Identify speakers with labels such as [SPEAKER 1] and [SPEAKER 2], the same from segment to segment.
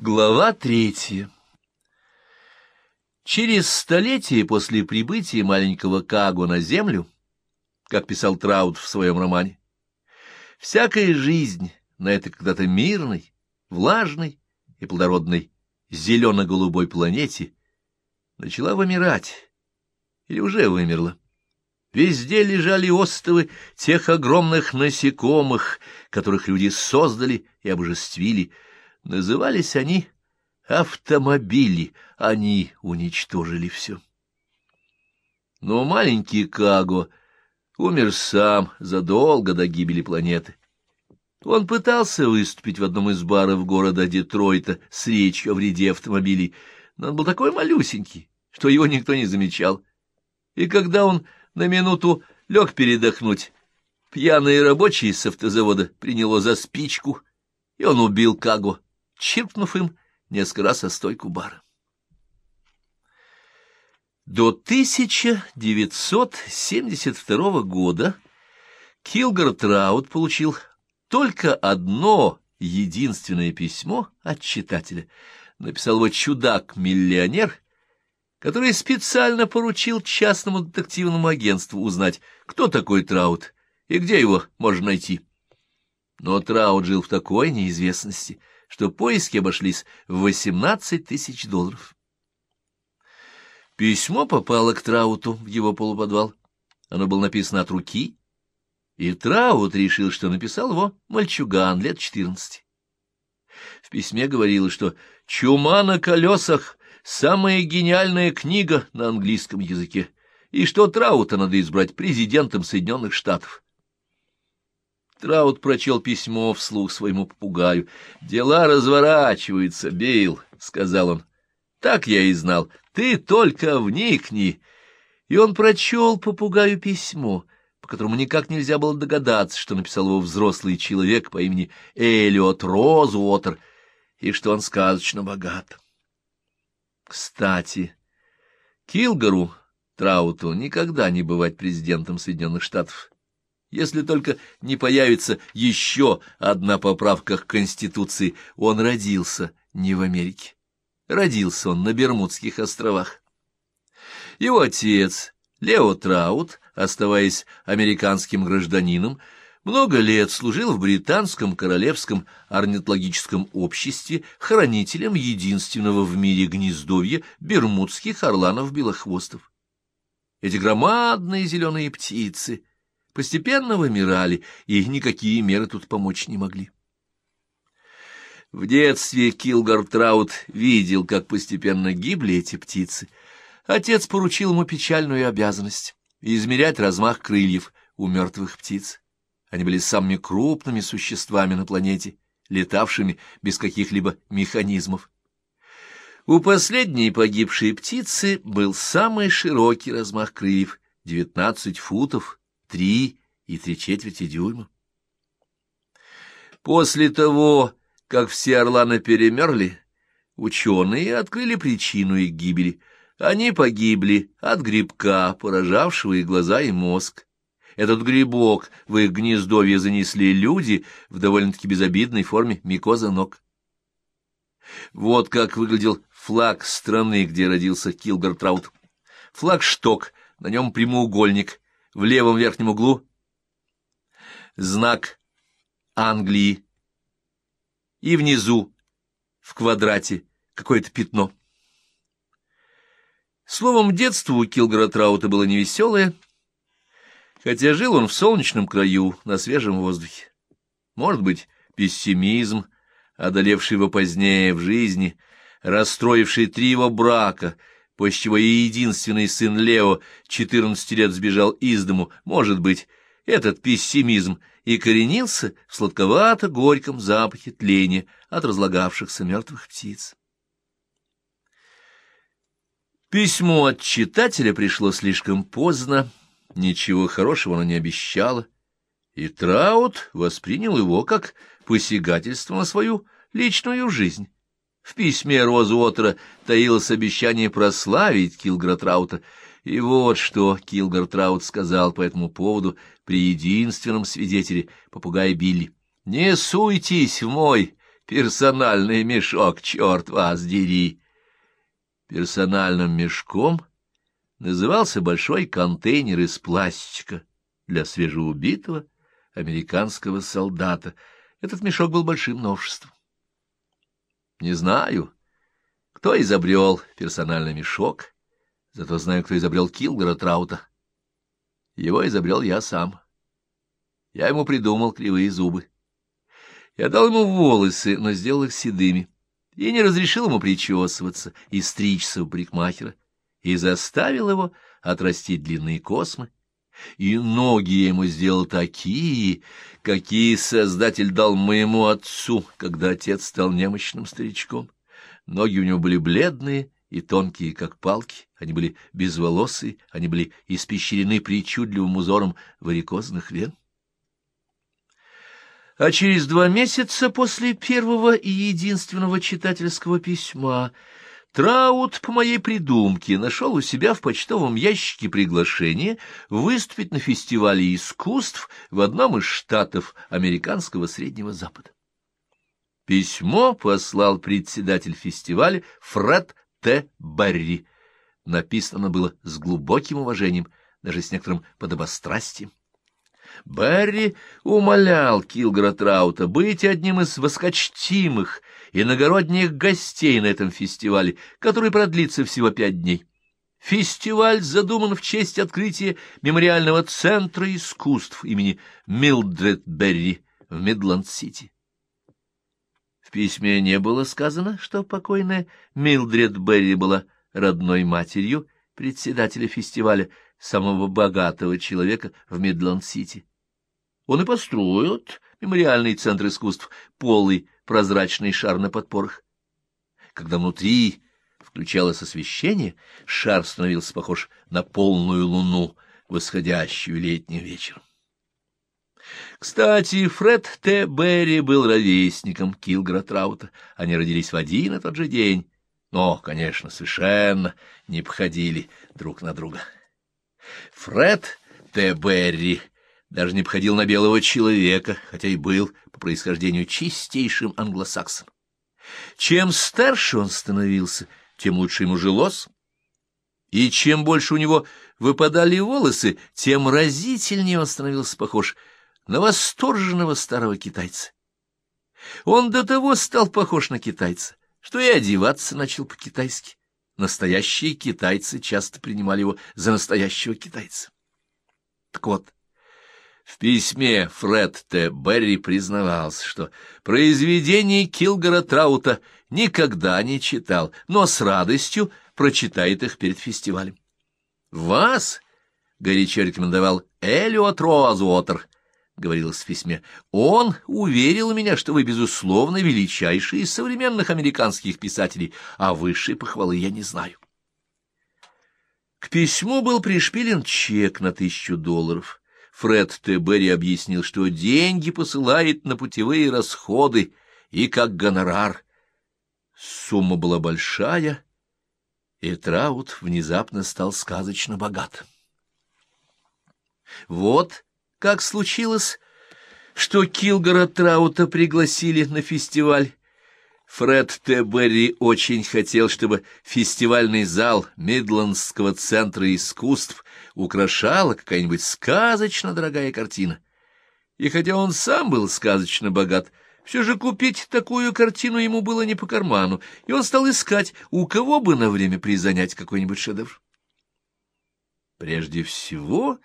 [SPEAKER 1] Глава третья Через столетие после прибытия маленького Каго на землю, как писал Траут в своем романе, всякая жизнь на этой когда-то мирной, влажной и плодородной зелено-голубой планете начала вымирать или уже вымерла. Везде лежали остовы тех огромных насекомых, которых люди создали и обожествили, Назывались они автомобили, они уничтожили все. Но маленький Каго умер сам задолго до гибели планеты. Он пытался выступить в одном из баров города Детройта с речью о вреде автомобилей, но он был такой малюсенький, что его никто не замечал. И когда он на минуту лег передохнуть, пьяный рабочий с автозавода принял за спичку, и он убил Каго чиркнув им несколько раз о стойку бара. До 1972 года Килгар Траут получил только одно единственное письмо от читателя. Написал его чудак-миллионер, который специально поручил частному детективному агентству узнать, кто такой Траут и где его можно найти. Но Траут жил в такой неизвестности — что поиски обошлись в 18 тысяч долларов. Письмо попало к Трауту в его полуподвал. Оно было написано от руки, и Траут решил, что написал его мальчуган лет четырнадцати. В письме говорилось, что «Чума на колесах» — самая гениальная книга на английском языке, и что Траута надо избрать президентом Соединенных Штатов. Траут прочел письмо вслух своему попугаю. «Дела разворачиваются, Билл», — сказал он. «Так я и знал. Ты только вникни». И он прочел попугаю письмо, по которому никак нельзя было догадаться, что написал его взрослый человек по имени Элиот Розуотер, и что он сказочно богат. Кстати, Килгару Трауту никогда не бывать президентом Соединенных Штатов если только не появится еще одна поправка к Конституции. Он родился не в Америке. Родился он на Бермудских островах. Его отец, Лео Траут, оставаясь американским гражданином, много лет служил в британском королевском орнитологическом обществе хранителем единственного в мире гнездовья бермудских орланов-белохвостов. Эти громадные зеленые птицы — постепенно вымирали, и никакие меры тут помочь не могли. В детстве Килгар Траут видел, как постепенно гибли эти птицы. Отец поручил ему печальную обязанность — измерять размах крыльев у мертвых птиц. Они были самыми крупными существами на планете, летавшими без каких-либо механизмов. У последней погибшей птицы был самый широкий размах крыльев — 19 футов три и три четверти дюйма. После того, как все орланы перемерли, ученые открыли причину их гибели. Они погибли от грибка, поражавшего их глаза и мозг. Этот грибок в их гнездовье занесли люди в довольно-таки безобидной форме микоза ног. Вот как выглядел флаг страны, где родился Килгар Траут. Флагшток, на нем прямоугольник — в левом верхнем углу знак Англии, и внизу, в квадрате, какое-то пятно. Словом, детство у Килгора Траута было невеселое, хотя жил он в солнечном краю, на свежем воздухе. Может быть, пессимизм, одолевший его позднее в жизни, расстроивший три его брака — после чего и единственный сын Лео, четырнадцати лет, сбежал из дому, может быть, этот пессимизм и коренился в сладковато-горьком запахе тления от разлагавшихся мертвых птиц. Письмо от читателя пришло слишком поздно, ничего хорошего оно не обещало, и Траут воспринял его как посягательство на свою личную жизнь. В письме Розуотера таилось обещание прославить Килгартраута, и вот что Килгартраут сказал по этому поводу при единственном свидетеле, попугае Билли. «Не суйтесь в мой персональный мешок, черт вас дери. Персональным мешком назывался большой контейнер из пластика для свежеубитого американского солдата. Этот мешок был большим новшеством. Не знаю, кто изобрел персональный мешок, зато знаю, кто изобрел Килгора Траута. Его изобрел я сам. Я ему придумал кривые зубы. Я дал ему волосы, но сделал их седыми, и не разрешил ему причесываться и стричься у парикмахера, и заставил его отрастить длинные космы, и ноги ему сделал такие, какие Создатель дал моему отцу, когда отец стал немощным старичком. Ноги у него были бледные и тонкие, как палки, они были безволосые, они были испещрены причудливым узором варикозных вен. А через два месяца после первого и единственного читательского письма Траут, по моей придумке, нашел у себя в почтовом ящике приглашение выступить на фестивале искусств в одном из штатов американского Среднего Запада. Письмо послал председатель фестиваля Фред Т. Барри. Написано было с глубоким уважением, даже с некоторым подобострастием. Барри умолял Килгора Траута быть одним из высокочтимых иногородних гостей на этом фестивале, который продлится всего пять дней. Фестиваль задуман в честь открытия мемориального центра искусств имени Милдред Берри в Мидланд-Сити. В письме не было сказано, что покойная Милдред Берри была родной матерью председателя фестиваля, самого богатого человека в Мидланд-Сити. Он и построил мемориальный центр искусств, полый прозрачный шар на подпорах. Когда внутри включалось освещение, шар становился похож на полную луну, восходящую летним вечером. Кстати, Фред Т. Берри был ровесником Килгора Траута. Они родились в один и тот же день, но, конечно, совершенно не походили друг на друга. Фред Т. Берри даже не походил на белого человека, хотя и был по происхождению чистейшим англосаксом. Чем старше он становился, тем лучше ему жилось, и чем больше у него выпадали волосы, тем разительнее он становился похож на восторженного старого китайца. Он до того стал похож на китайца, что и одеваться начал по-китайски. Настоящие китайцы часто принимали его за настоящего китайца. Так вот, в письме Фред Т. Берри признавался, что произведений Килгора Траута никогда не читал, но с радостью прочитает их перед фестивалем. «Вас?» — горячо рекомендовал Элиот Роазвотер, — говорилось в письме. «Он уверил меня, что вы, безусловно, величайший из современных американских писателей, а высшей похвалы я не знаю». К письму был пришпилен чек на тысячу долларов. Фред Т. Берри объяснил, что деньги посылает на путевые расходы и как гонорар. Сумма была большая, и Траут внезапно стал сказочно богат. Вот как случилось, что Килгора Траута пригласили на фестиваль Фред Т. Берри очень хотел, чтобы фестивальный зал Мидландского центра искусств украшала какая-нибудь сказочно дорогая картина. И хотя он сам был сказочно богат, все же купить такую картину ему было не по карману, и он стал искать, у кого бы на время призанять какой-нибудь шедевр. Прежде всего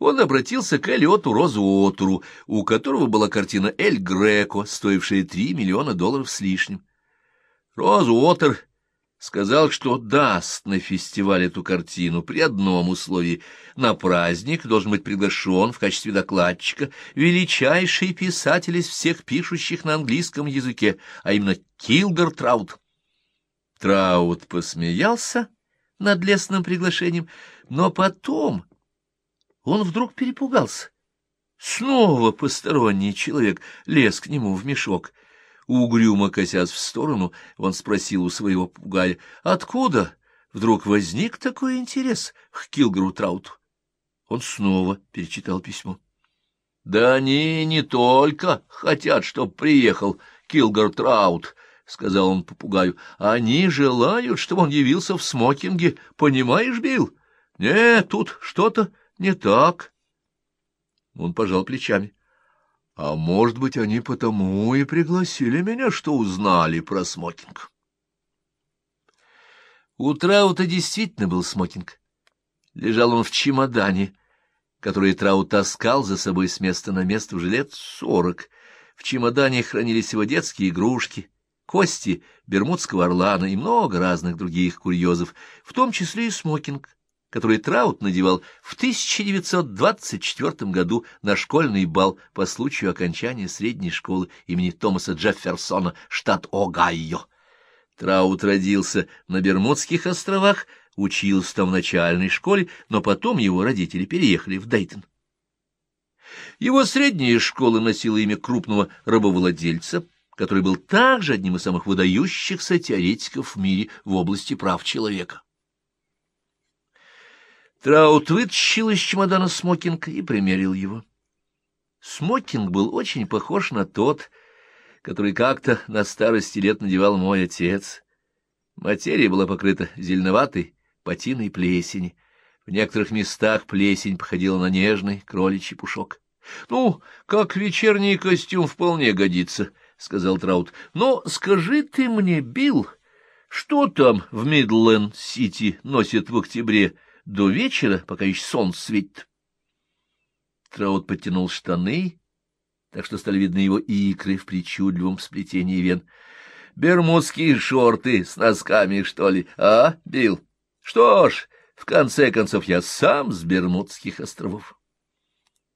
[SPEAKER 1] он обратился к Элиоту Розуотеру, у которого была картина «Эль Греко», стоившая три миллиона долларов с лишним. Розуотер сказал, что даст на фестиваль эту картину при одном условии. На праздник должен быть приглашен в качестве докладчика величайший писатель из всех пишущих на английском языке, а именно Килгар Траут. Траут посмеялся над лесным приглашением, но потом он вдруг перепугался. Снова посторонний человек лез к нему в мешок. Угрюмо косясь в сторону, он спросил у своего пугая, откуда вдруг возник такой интерес к Килгару Трауту. Он снова перечитал письмо. — Да они не только хотят, чтоб приехал Килгар Траут, — сказал он попугаю. — Они желают, чтобы он явился в смокинге. Понимаешь, Билл? Нет, тут что-то не так. Он пожал плечами. — А может быть, они потому и пригласили меня, что узнали про смокинг. У Траута действительно был смокинг. Лежал он в чемодане, который Траут таскал за собой с места на место уже лет сорок. В чемодане хранились его детские игрушки, кости бермудского орлана и много разных других курьезов, в том числе и смокинг, который Траут надевал в 1924 году на школьный бал по случаю окончания средней школы имени Томаса Джефферсона, штат Огайо. Траут родился на Бермудских островах, учился там в начальной школе, но потом его родители переехали в Дейтон. Его средняя школа носила имя крупного рабовладельца, который был также одним из самых выдающихся теоретиков в мире в области прав человека. Траут вытащил из чемодана смокинг и примерил его. Смокинг был очень похож на тот, который как-то на старости лет надевал мой отец. Материя была покрыта зеленоватой патиной плесени. В некоторых местах плесень походила на нежный кроличий пушок. — Ну, как вечерний костюм вполне годится, — сказал Траут. — Но скажи ты мне, Билл, что там в Мидланд-Сити носят в октябре до вечера, пока еще солнце светит? Траут подтянул штаны так что стали видны его икры в причудливом сплетении вен. «Бермудские шорты с носками, что ли, а, Билл? Что ж, в конце концов, я сам с Бермудских островов».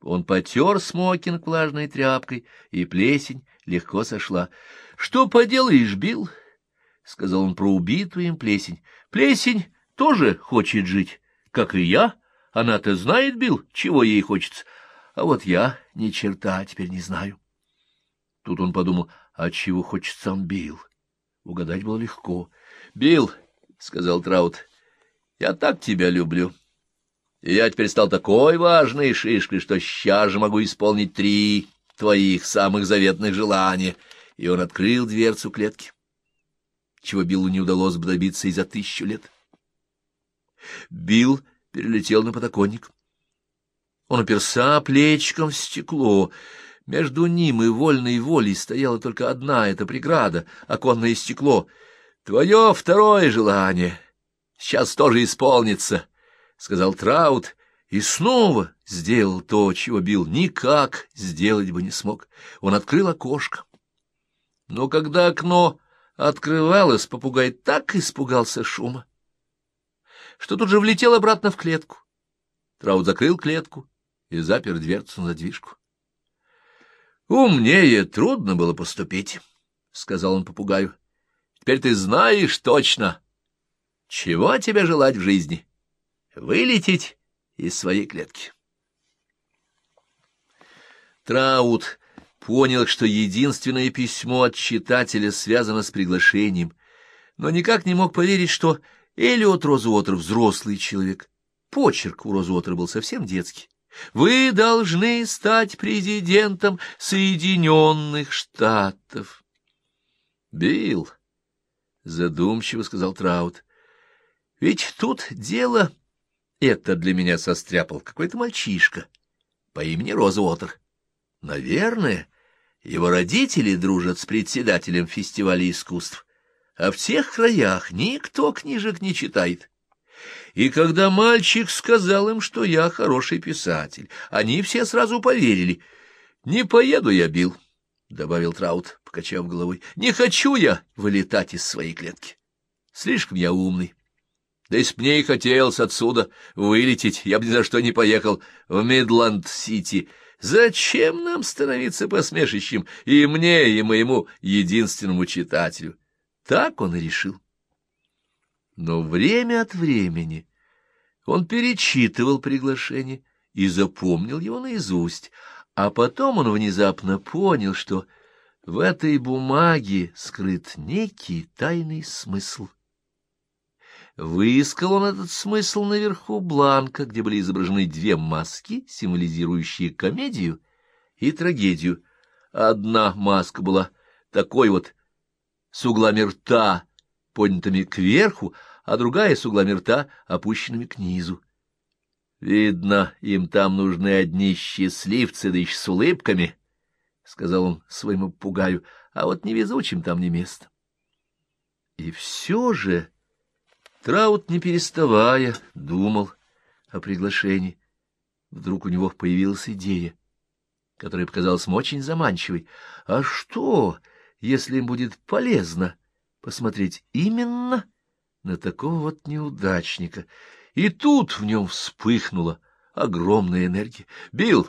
[SPEAKER 1] Он потер смокинг влажной тряпкой, и плесень легко сошла. — Что поделаешь, Билл? — сказал он про убитую им плесень. — Плесень тоже хочет жить, как и я. Она-то знает, Билл, чего ей хочется. А вот я ни черта теперь не знаю. Тут он подумал, а чего хочет сам Билл? Угадать было легко. — Билл, — сказал Траут, — я так тебя люблю. Я теперь стал такой важной шишкой, что сейчас же могу исполнить три твоих самых заветных желания. И он открыл дверцу клетки, чего Биллу не удалось бы добиться и за тысячу лет. Билл перелетел на подоконник. Он оперся плечиком в стекло. Между ним и вольной волей стояла только одна эта преграда — оконное стекло. «Твое второе желание сейчас тоже исполнится», — сказал Траут, и снова сделал то, чего Билл никак сделать бы не смог. Он открыл окошко. Но когда окно открывалось, попугай так испугался шума, что тут же влетел обратно в клетку. Траут закрыл клетку и запер дверцу на задвижку. «Умнее трудно было поступить», — сказал он попугаю. «Теперь ты знаешь точно, чего тебе желать в жизни. Вылететь из своей клетки». Траут понял, что единственное письмо от читателя связано с приглашением, но никак не мог поверить, что Элиот Розуотер — взрослый человек. Почерк у Розуотера был совсем детский. Вы должны стать президентом Соединенных Штатов. Билл, задумчиво сказал Траут, ведь тут дело это для меня состряпал какой-то мальчишка по имени Розуотер. Наверное, его родители дружат с председателем фестиваля искусств, а в тех краях никто книжек не читает. И когда мальчик сказал им, что я хороший писатель, они все сразу поверили. «Не поеду я, Билл, добавил Траут, покачав головой. «Не хочу я вылетать из своей клетки. Слишком я умный. Да если мне и хотелось отсюда вылететь, я бы ни за что не поехал в Мидланд-Сити. Зачем нам становиться посмешищем и мне, и моему единственному читателю?» Так он и решил. Но время от времени он перечитывал приглашение и запомнил его наизусть, а потом он внезапно понял, что в этой бумаге скрыт некий тайный смысл. Выискал он этот смысл наверху бланка, где были изображены две маски, символизирующие комедию и трагедию. Одна маска была такой вот с углами рта поднятыми кверху, а другая с углами рта опущенными к низу. Видно, им там нужны одни счастливцы, да еще с улыбками, — сказал он своему пугаю, — а вот невезучим там не место. И все же Траут, не переставая, думал о приглашении. Вдруг у него появилась идея, которая показалась ему очень заманчивой. А что, если им будет полезно посмотреть именно на такого вот неудачника? И тут в нем вспыхнула огромная энергия. «Билл,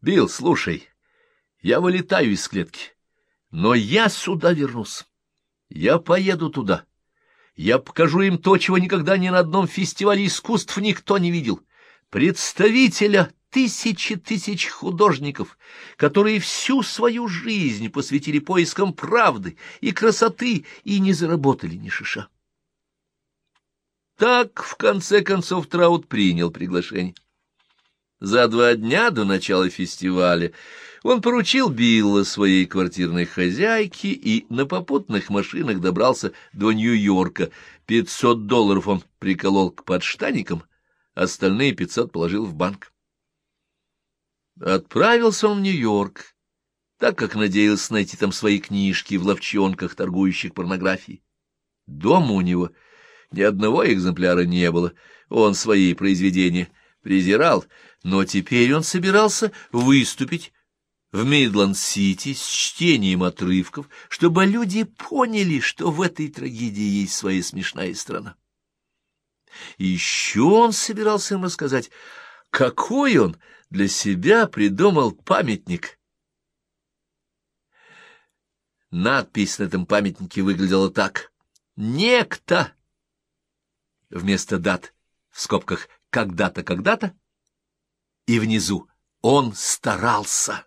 [SPEAKER 1] Билл, слушай, я вылетаю из клетки, но я сюда вернусь. Я поеду туда. Я покажу им то, чего никогда ни на одном фестивале искусств никто не видел. Представителя тысячи тысяч художников, которые всю свою жизнь посвятили поискам правды и красоты и не заработали ни шиша. Так, в конце концов, Траут принял приглашение. За два дня до начала фестиваля он поручил Билла своей квартирной хозяйке и на попутных машинах добрался до Нью-Йорка. Пятьсот долларов он приколол к подштаникам, остальные пятьсот положил в банк. Отправился он в Нью-Йорк, так как надеялся найти там свои книжки в ловчонках, торгующих порнографией. Дома у него ни одного экземпляра не было, он свои произведения презирал, но теперь он собирался выступить в Мидланд-Сити с чтением отрывков, чтобы люди поняли, что в этой трагедии есть своя смешная сторона. И еще он собирался им рассказать, какой он для себя придумал памятник. Надпись на этом памятнике выглядела так. «Некто» вместо дат в скобках «когда-то, когда-то» и внизу «он старался».